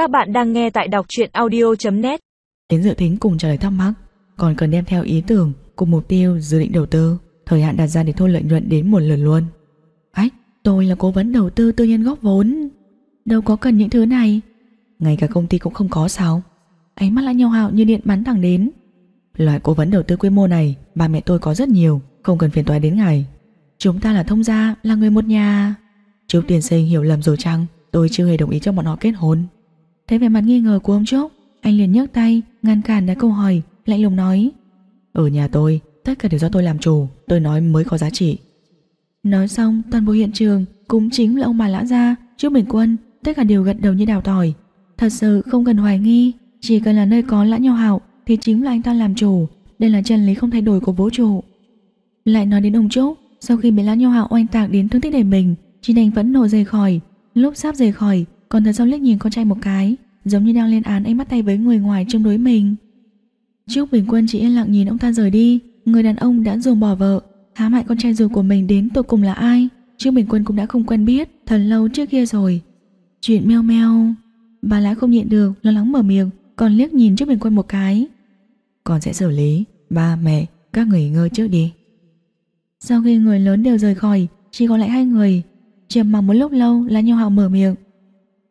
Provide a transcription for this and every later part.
Các bạn đang nghe tại đọc truyện audio.net Đến dự tính cùng trả lời thắc mắc Còn cần đem theo ý tưởng cùng mục tiêu dự định đầu tư Thời hạn đặt ra để thu lợi nhuận đến một lần luôn. Ách, tôi là cố vấn đầu tư tư nhân góp vốn. Đâu có cần những thứ này. Ngay cả công ty cũng không có sao. Ánh mắt lại nhau hạo như điện bắn thẳng đến. Loại cố vấn đầu tư quy mô này Ba mẹ tôi có rất nhiều Không cần phiền toái đến ngày Chúng ta là thông gia, là người một nhà. Trúc tiền sinh hiểu lầm rồi chăng? Tôi chưa hề đồng ý cho bọn họ kết hôn. Thấy vẻ mặt nghi ngờ của ông Trúc Anh liền nhấc tay ngăn cản đã câu hỏi Lạnh lùng nói. Ở nhà tôi tất cả đều do tôi làm chủ Tôi nói mới có giá trị. Nói xong toàn bộ hiện trường Cũng chính là ông bà lã gia Trúc Bình Quân Tất cả đều gật đầu như đào tỏi. Thật sự không cần hoài nghi Chỉ cần là nơi có lã nhau hạo Thì chính là anh ta làm chủ Đây là chân lý không thay đổi của vũ trụ. Lại nói đến ông Trúc Sau khi bị lã nhau hạo oanh tạc đến thương tích đầy mình Chỉ đành vẫn nổ rời khỏi. Lúc sắp rời khỏi Còn thật sau liếc nhìn con trai một cái Giống như đang lên án anh bắt tay với người ngoài chống đối mình. Trúc Bình Quân chỉ yên lặng nhìn ông ta rời đi Người đàn ông đã dồn bỏ vợ Hãm hại con trai ruột của mình đến tột cùng là ai? Trúc Bình Quân cũng đã không quen biết Thật lâu trước kia rồi. Chuyện meo meo Bà lã không nhịn được lo lắng mở miệng Còn liếc nhìn Trúc Bình Quân một cái. Con sẽ xử lý Ba mẹ các người ngơi trước đi. Sau khi người lớn đều rời khỏi Chỉ còn lại hai người. Trầm mặc một lúc lâu là Nho Hạo mở miệng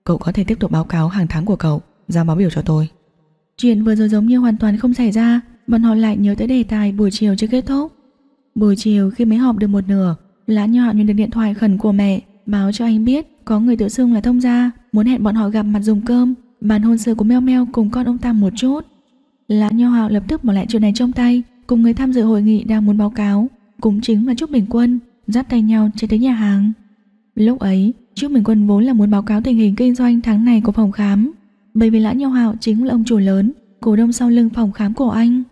Cậu có thể tiếp tục báo cáo hàng tháng của cậu Giao báo biểu cho tôi. Chuyện vừa rồi giống như hoàn toàn không xảy ra Bọn họ lại nhớ tới đề tài buổi chiều chưa kết thúc. Buổi chiều khi mới họp được một nửa Lã nhỏ Hạo nhận được điện thoại khẩn của mẹ Báo cho anh biết có người tự xưng là thông gia Muốn hẹn bọn họ gặp mặt dùng cơm. Bàn hôn sự của Meo Meo cùng con ông ta một chút. Lã Nho Hạo lập tức bỏ lại chuyện này trong tay Cùng người tham dự hội nghị đang muốn báo cáo. Cũng chính là Trúc Bình Quân Dắt tay nhau chạy tới nhà hàng. Lúc ấy, Trước mình Quân vốn là muốn báo cáo tình hình kinh doanh tháng này của phòng khám, bởi vì Lã nhau Hạo chính là ông chủ lớn, cổ đông sau lưng phòng khám của anh.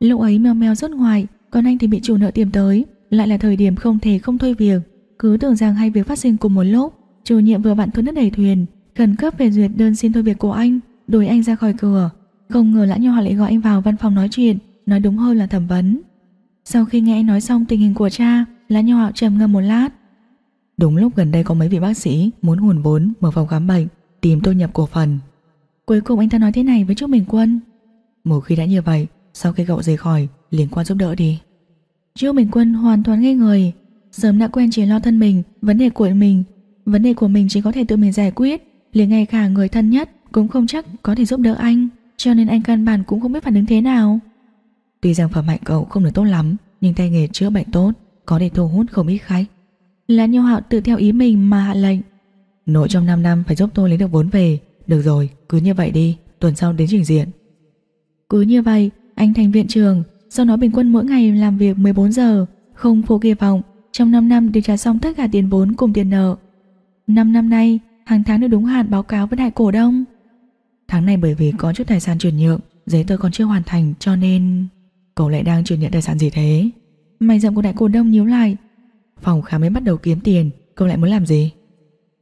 Lúc ấy mèo mèo rất ngoài, còn anh thì bị chủ nợ tìm tới, lại là thời điểm không thể không thôi việc. Cứ tưởng rằng hai việc phát sinh cùng một lúc, chủ nhiệm vừa vặn thuận đất đẩy thuyền, khẩn cấp về duyệt đơn xin thôi việc của anh, đuổi anh ra khỏi cửa. Không ngờ Lã nhau Hạo lại gọi anh vào văn phòng nói chuyện, nói đúng hơn là thẩm vấn. Sau khi nghe anh nói xong tình hình của cha, Lã nhau Hạo trầm ngâm một lát, Đúng lúc gần đây có mấy vị bác sĩ muốn hùn vốn mở phòng khám bệnh, tìm tôi nhập cổ phần. Cuối cùng anh ta nói thế này với Trúc Bình Quân. Một khi đã như vậy, sau khi cậu rời khỏi, liền qua giúp đỡ đi. Trúc Bình Quân hoàn toàn ngây người, sớm đã quen chỉ lo thân mình, vấn đề của mình, vấn đề của mình chỉ có thể tự mình giải quyết, liền ngay cả người thân nhất cũng không chắc có thể giúp đỡ anh, cho nên anh căn bản cũng không biết phản ứng thế nào. Tuy rằng phẩm hạnh cậu không được tốt lắm, nhưng tay nghề chữa bệnh tốt, có thể thu hút không ít khách. Là Nhiêu Hạo tự theo ý mình mà hạ lệnh. Nội trong 5 năm phải giúp tôi lấy được vốn về. Được rồi, cứ như vậy đi Tuần sau đến trình diện. Cứ như vậy, anh thành viện trường Sau đó bình quân mỗi ngày làm việc 14 giờ Không phụ kỳ vọng. Trong 5 năm đều trả xong tất cả tiền vốn cùng tiền nợ. 5 năm nay, hàng tháng được đúng hạn báo cáo với đại cổ đông. Tháng này bởi vì có chút tài sản chuyển nhượng Giấy tờ còn chưa hoàn thành cho nên Cậu lại đang chuyển nhận tài sản gì thế? Mày giọng của đại cổ đông nhíu lại Phòng khám mới bắt đầu kiếm tiền. Cậu lại muốn làm gì?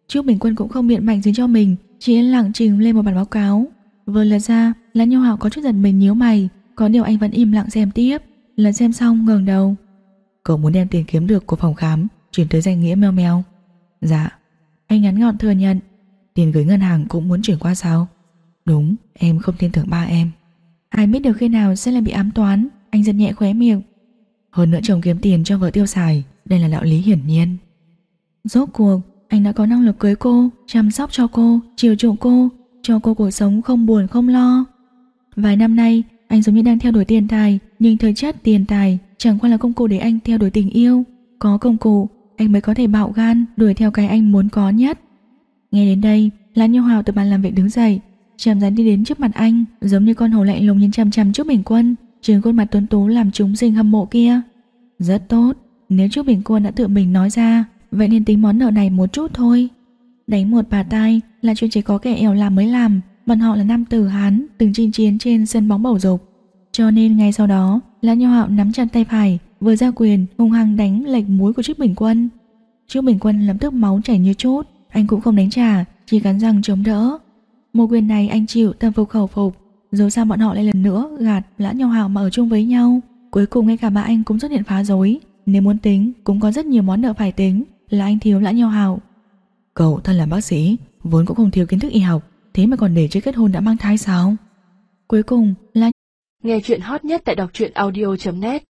Trúc Bình Quân cũng không biện bạch gì cho mình, Chỉ yên lặng trình lên một bản báo cáo. Vừa lật ra là Nho Hạo có chút giật mình nhíu mày. Có điều anh vẫn im lặng xem tiếp. Lần xem xong, ngẩng đầu. Cậu muốn đem tiền kiếm được của phòng khám, Chuyển tới danh nghĩa meo meo. Dạ. Anh ngắn gọn thừa nhận. Tiền gửi ngân hàng cũng muốn chuyển qua sao? Đúng, em không tin tưởng ba em. Ai biết được khi nào sẽ lại bị ám toán. Anh giật nhẹ khóe miệng. Hơn nữa chồng kiếm tiền cho vợ tiêu xài đây là đạo lý hiển nhiên. Rốt cuộc anh đã có năng lực cưới cô Chăm sóc cho cô, chiều chuộng cô Cho cô cuộc sống không buồn không lo. Vài năm nay Anh giống như đang theo đuổi tiền tài Nhưng thực chất tiền tài chẳng qua là công cụ để anh theo đuổi tình yêu. Có công cụ Anh mới có thể bạo gan đuổi theo cái anh muốn có nhất. Nghe đến đây Lan Nhiêu Hào từ bàn làm việc đứng dậy chậm rãi đi đến trước mặt anh Giống như con hổ lạnh lùng nhìn chằm chằm trước bình quân Trường khuôn mặt tuấn tú làm chúng sinh hâm mộ kia. Rất tốt nếu Trúc Bình Quân đã tự mình nói ra, Vậy nên tính món nợ này một chút thôi. Đánh một bà tai là chuyện chỉ có kẻ ẻo làm mới làm, Bọn họ là nam tử Hán, Từng chinh chiến trên sân bóng bầu dục. Cho nên ngay sau đó Lã Nho Hạo nắm chặt tay phải, Vừa ra quyền, hung hăng đánh lệch mũi của Trúc Bình Quân. Trúc Bình Quân lập tức máu chảy như chút Anh cũng không đánh trả, Chỉ cắn răng chống đỡ. Một quyền này anh chịu, tâm phục khẩu phục. Dù sao bọn họ lại lần nữa gạt Lã Nho Hạo mà ở chung với nhau, Cuối cùng ngay cả bà anh cũng xuất hiện phá rối nếu muốn tính cũng có rất nhiều món nợ phải tính Là anh thiếu lã nhau hào. Cậu thân là bác sĩ Vốn cũng không thiếu kiến thức y học Thế mà còn để chưa kết hôn đã mang thai sao? Cuối cùng là Nghe chuyện hot nhất tại đọc truyện audio.net